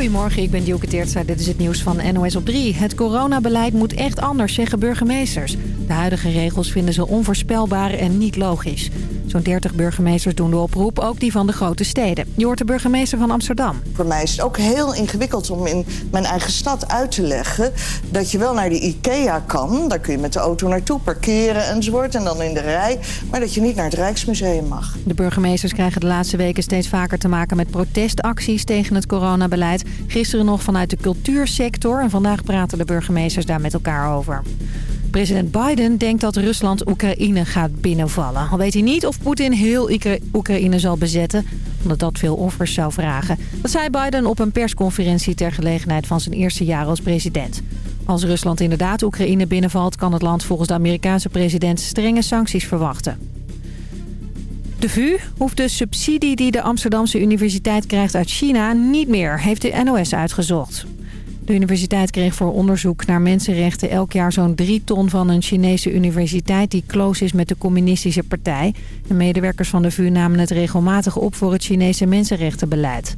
Goedemorgen, ik ben Dielke Teertstra. Dit is het nieuws van NOS op 3. Het coronabeleid moet echt anders, zeggen burgemeesters. De huidige regels vinden ze onvoorspelbaar en niet logisch. Zo'n 30 burgemeesters doen de oproep, ook die van de grote steden. Je hoort de burgemeester van Amsterdam. Voor mij is het ook heel ingewikkeld om in mijn eigen stad uit te leggen... dat je wel naar de IKEA kan, daar kun je met de auto naartoe parkeren enzovoort... en dan in de rij, maar dat je niet naar het Rijksmuseum mag. De burgemeesters krijgen de laatste weken steeds vaker te maken met protestacties tegen het coronabeleid. Gisteren nog vanuit de cultuursector en vandaag praten de burgemeesters daar met elkaar over. President Biden denkt dat Rusland Oekraïne gaat binnenvallen. Al weet hij niet of Poetin heel Oekraïne zal bezetten, omdat dat veel offers zou vragen. Dat zei Biden op een persconferentie ter gelegenheid van zijn eerste jaar als president. Als Rusland inderdaad Oekraïne binnenvalt... kan het land volgens de Amerikaanse president strenge sancties verwachten. De VU hoeft de subsidie die de Amsterdamse universiteit krijgt uit China niet meer, heeft de NOS uitgezocht. De universiteit kreeg voor onderzoek naar mensenrechten elk jaar zo'n drie ton van een Chinese universiteit die close is met de communistische partij. De medewerkers van de VU namen het regelmatig op voor het Chinese mensenrechtenbeleid.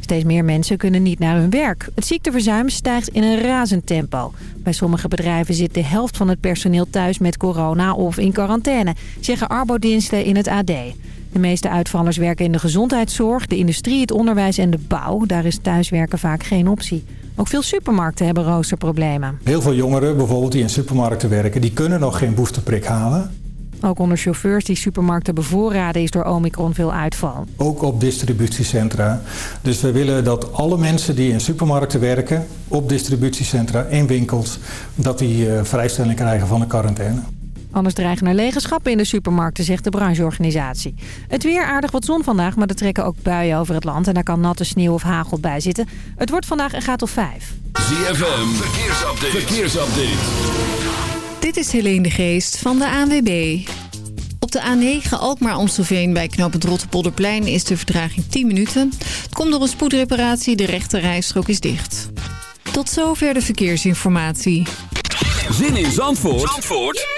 Steeds meer mensen kunnen niet naar hun werk. Het ziekteverzuim stijgt in een razend tempo. Bij sommige bedrijven zit de helft van het personeel thuis met corona of in quarantaine, zeggen arbodiensten in het AD. De meeste uitvallers werken in de gezondheidszorg, de industrie, het onderwijs en de bouw. Daar is thuiswerken vaak geen optie. Ook veel supermarkten hebben roosterproblemen. Heel veel jongeren bijvoorbeeld die in supermarkten werken... die kunnen nog geen boosterprik halen. Ook onder chauffeurs die supermarkten bevoorraden is door Omicron veel uitval. Ook op distributiecentra. Dus we willen dat alle mensen die in supermarkten werken... op distributiecentra, in winkels... dat die uh, vrijstelling krijgen van de quarantaine. Anders dreigen er lege schappen in de supermarkten, zegt de brancheorganisatie. Het weer aardig wat zon vandaag, maar er trekken ook buien over het land... en daar kan natte sneeuw of hagel bij zitten. Het wordt vandaag een graad of 5. ZFM, verkeersupdate. verkeersupdate. Dit is Helene de Geest van de ANWB. Op de A9 Alkmaar-Amstelveen bij knooppunt Rotterpolderplein is de vertraging 10 minuten. Het komt door een spoedreparatie, de rechte rijstrook is dicht. Tot zover de verkeersinformatie. Zin in Zandvoort, Zandvoort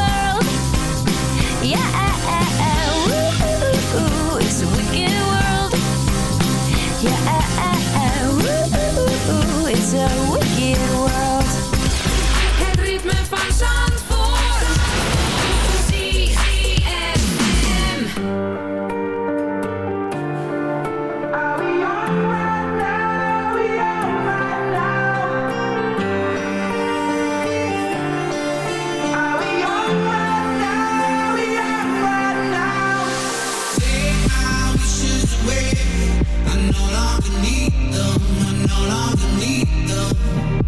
them. I no longer need them.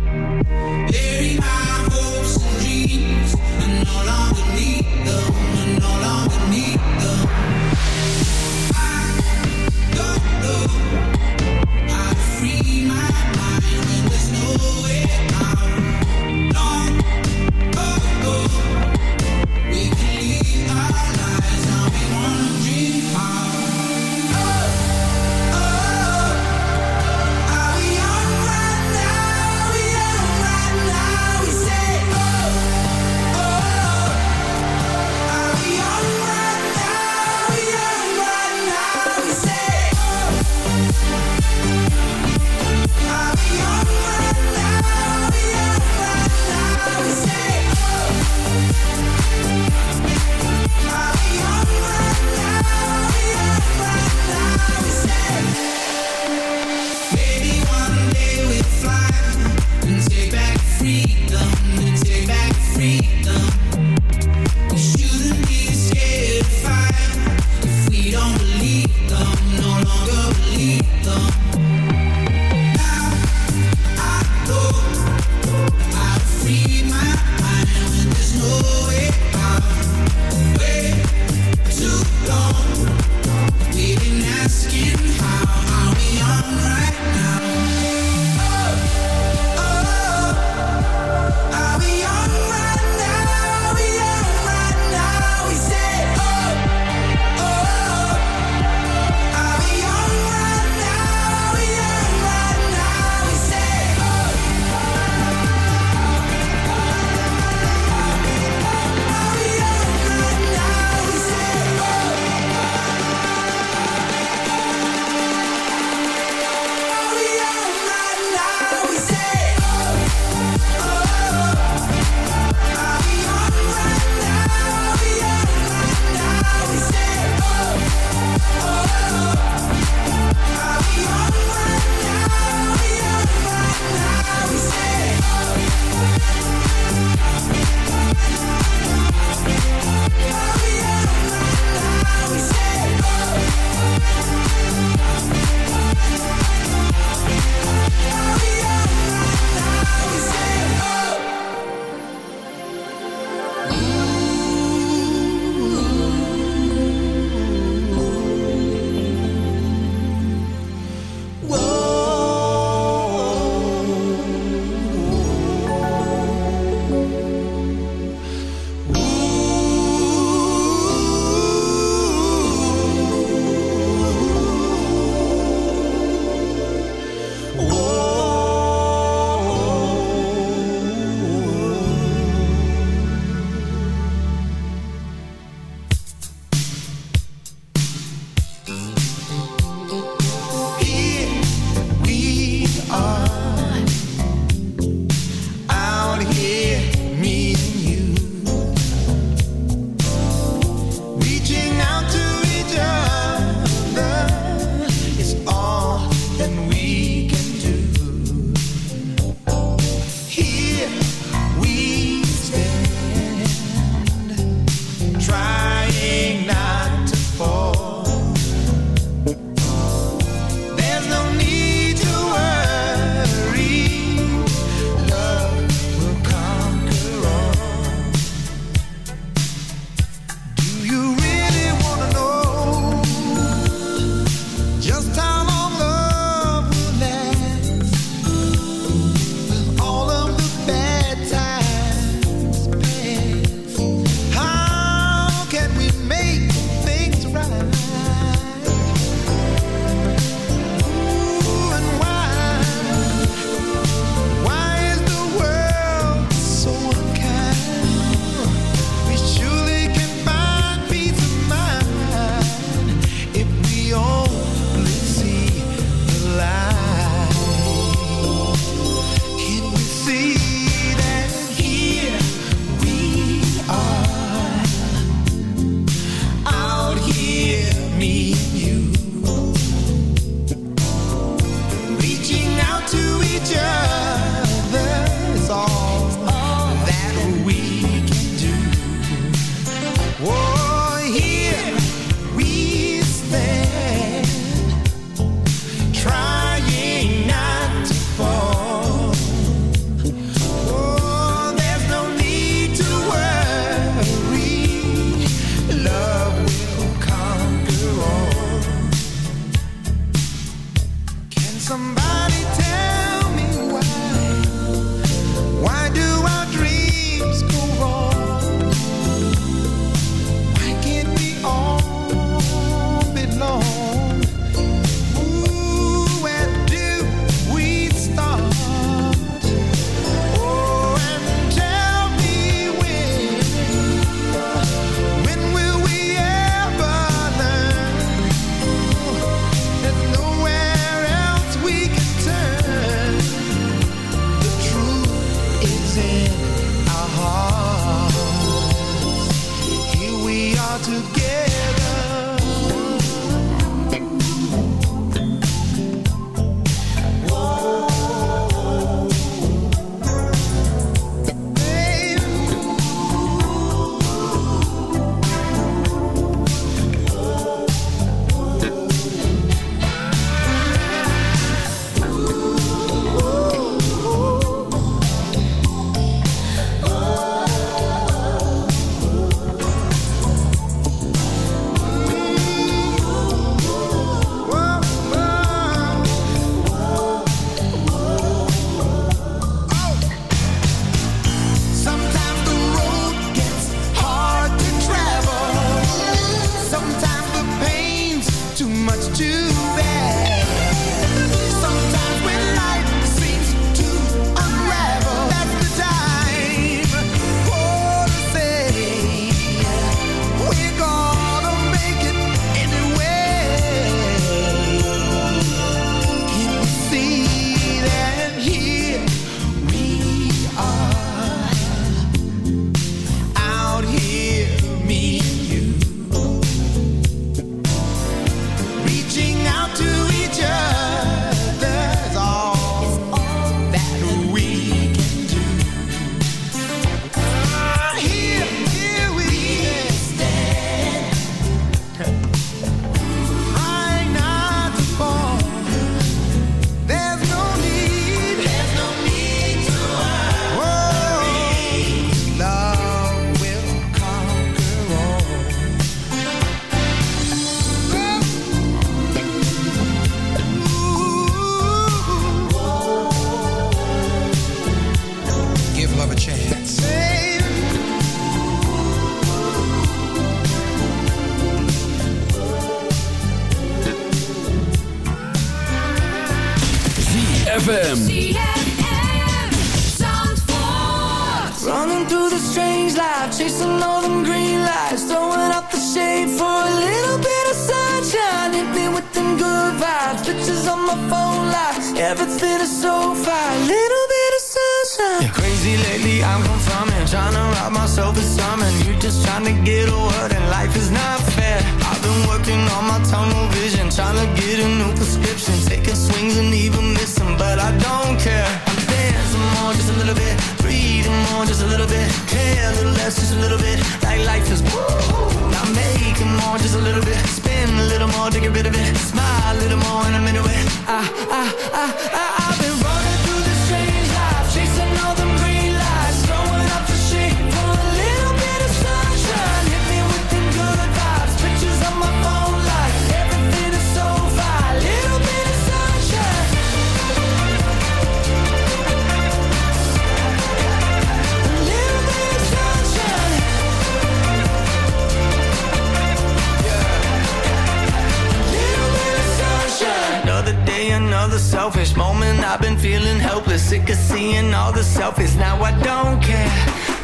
All. Now I don't care.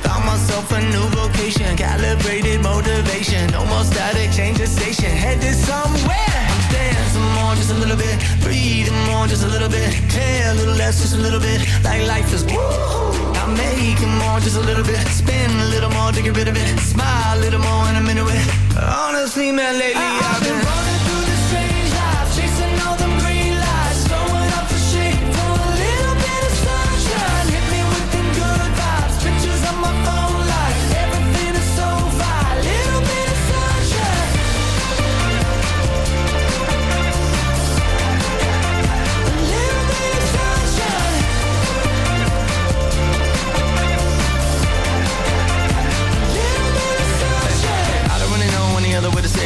Found myself a new vocation, calibrated motivation. No more static, change the station, headed somewhere. I'm dancing more, just a little bit. Breathing more, just a little bit. Care a little less, just a little bit. Like life is woo. I'm making more, just a little bit. Spin a little more to get rid of it. Smile a little more in a minute. With honestly, man, lately I've been running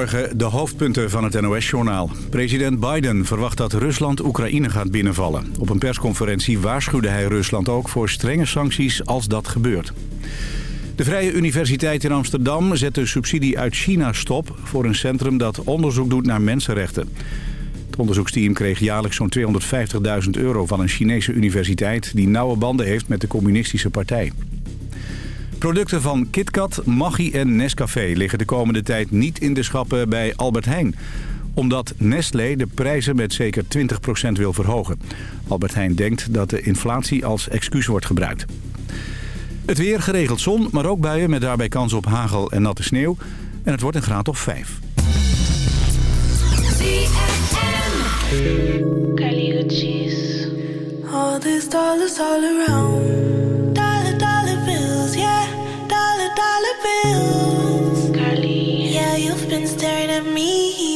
Goedemorgen, de hoofdpunten van het NOS-journaal. President Biden verwacht dat Rusland Oekraïne gaat binnenvallen. Op een persconferentie waarschuwde hij Rusland ook voor strenge sancties als dat gebeurt. De Vrije Universiteit in Amsterdam zet de subsidie uit China stop... voor een centrum dat onderzoek doet naar mensenrechten. Het onderzoeksteam kreeg jaarlijks zo'n 250.000 euro van een Chinese universiteit... die nauwe banden heeft met de communistische partij. Producten van KitKat, Maggi en Nescafé liggen de komende tijd niet in de schappen bij Albert Heijn omdat Nestlé de prijzen met zeker 20% wil verhogen. Albert Heijn denkt dat de inflatie als excuus wordt gebruikt. Het weer geregeld zon, maar ook buien met daarbij kans op hagel en natte sneeuw. En het wordt een graad of 5. Kylie Uchis. All these dollars all around. Dollar, bills. Carly. Yeah, you've been staring at me.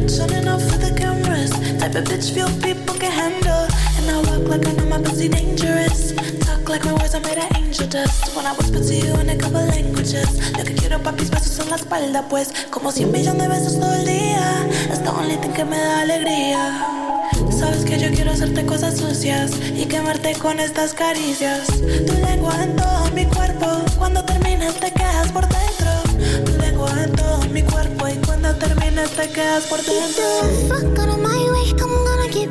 Bitch running off for the cameras. Type of bitch few people can handle. And I walk like I know my pussy dangerous. Talk like my words are made of angel dust. When I whisper to you in a couple languages. Lo que quiero pa' mis besos en la espalda, pues. Como cien millones de besos todo el día. Es the only thing que me da alegría. Sabes que yo quiero hacerte cosas sucias y quemarte con estas caricias. Tu lengua en todo mi cuerpo, cuando terminas te quedas por dentro. Todo mi cuerpo y cuando terminas te quedas por dentro. Fuck of my way, I'm gonna get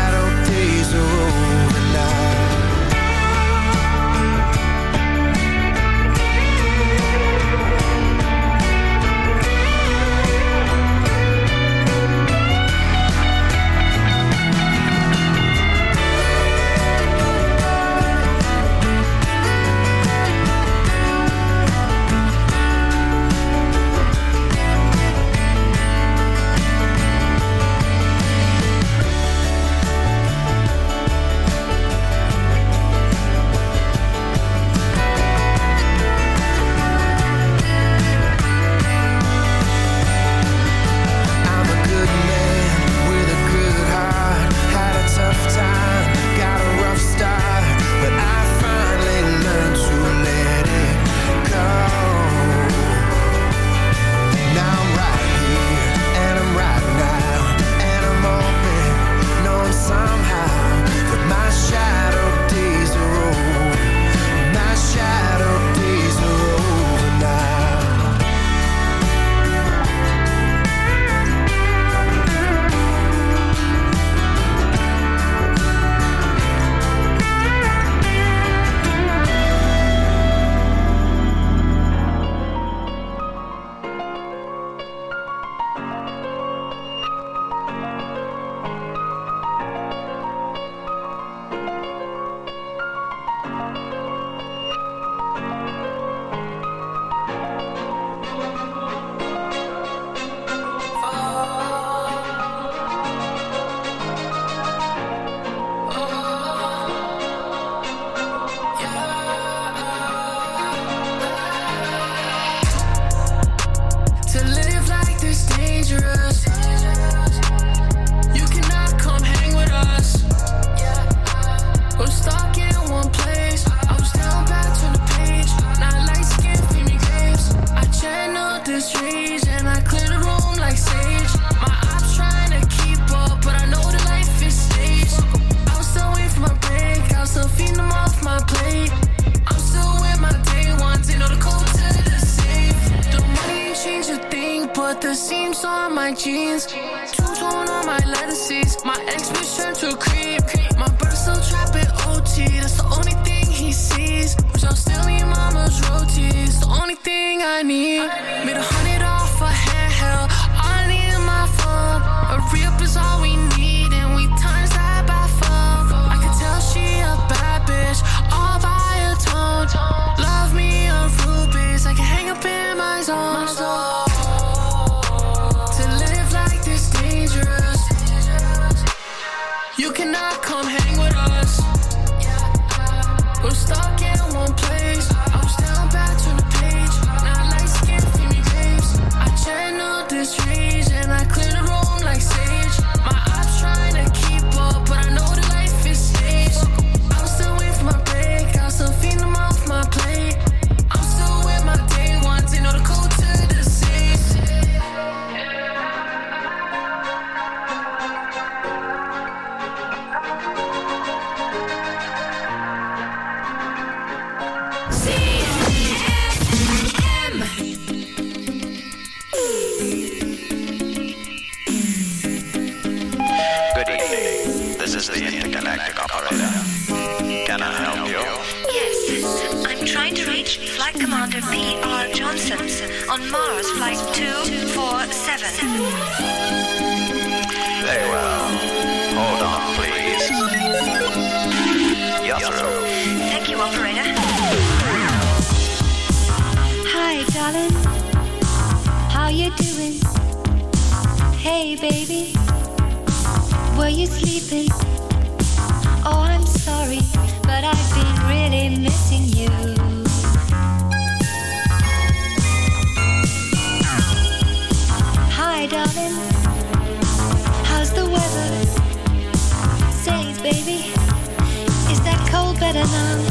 love.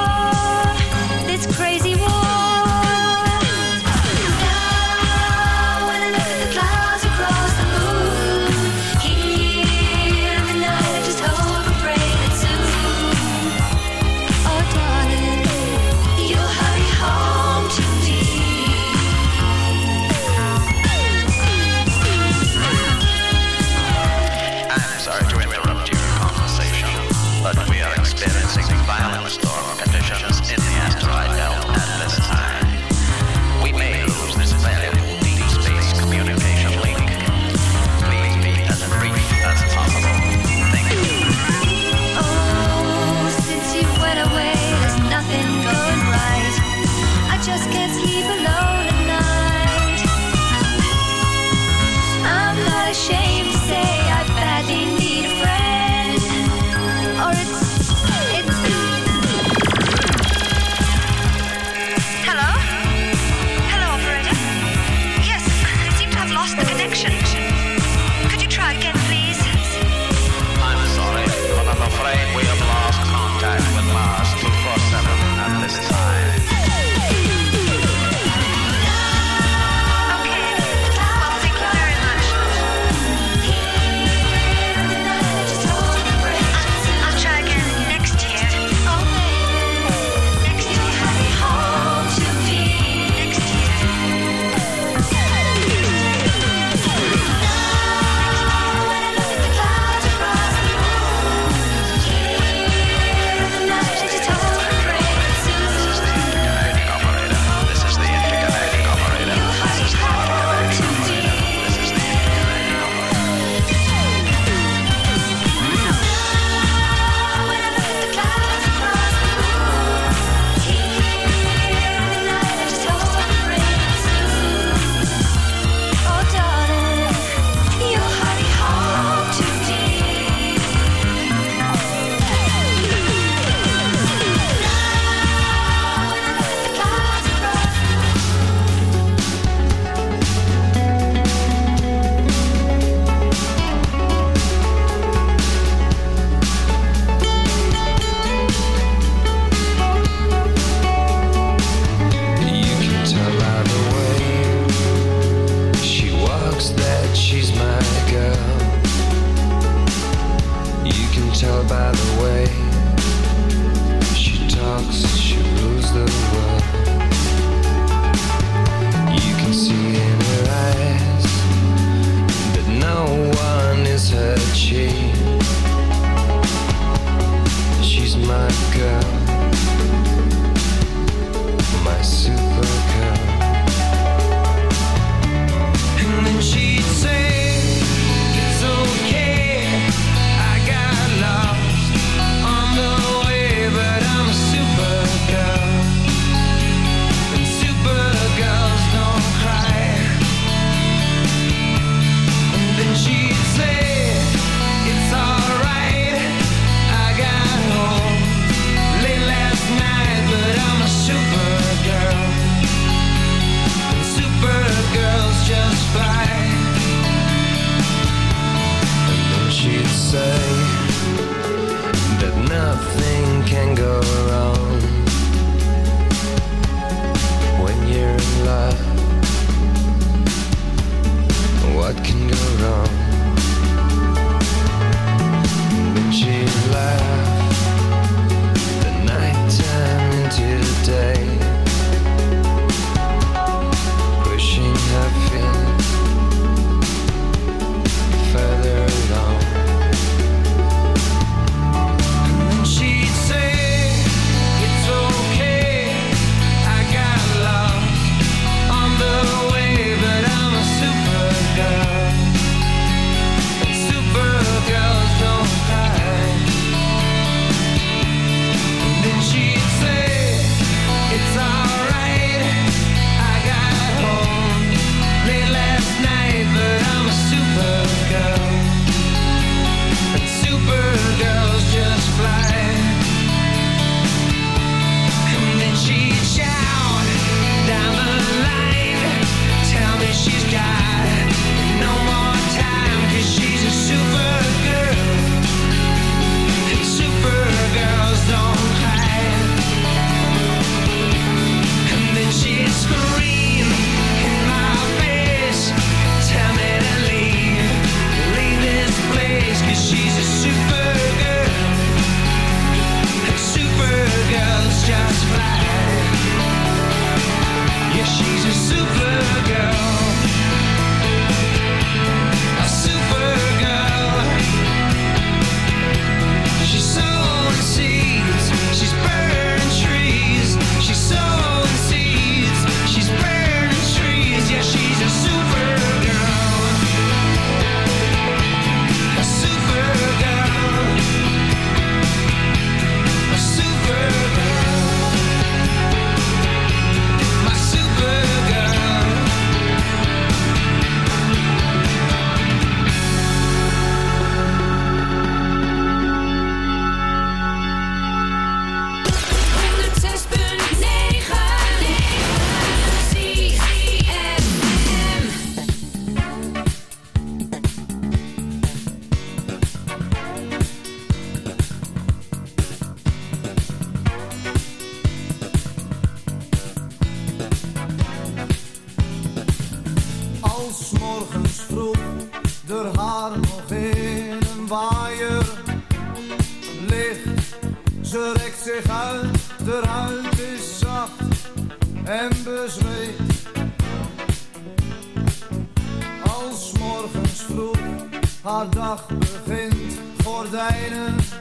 Dag begint, gordijnen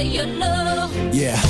say you know. Yeah.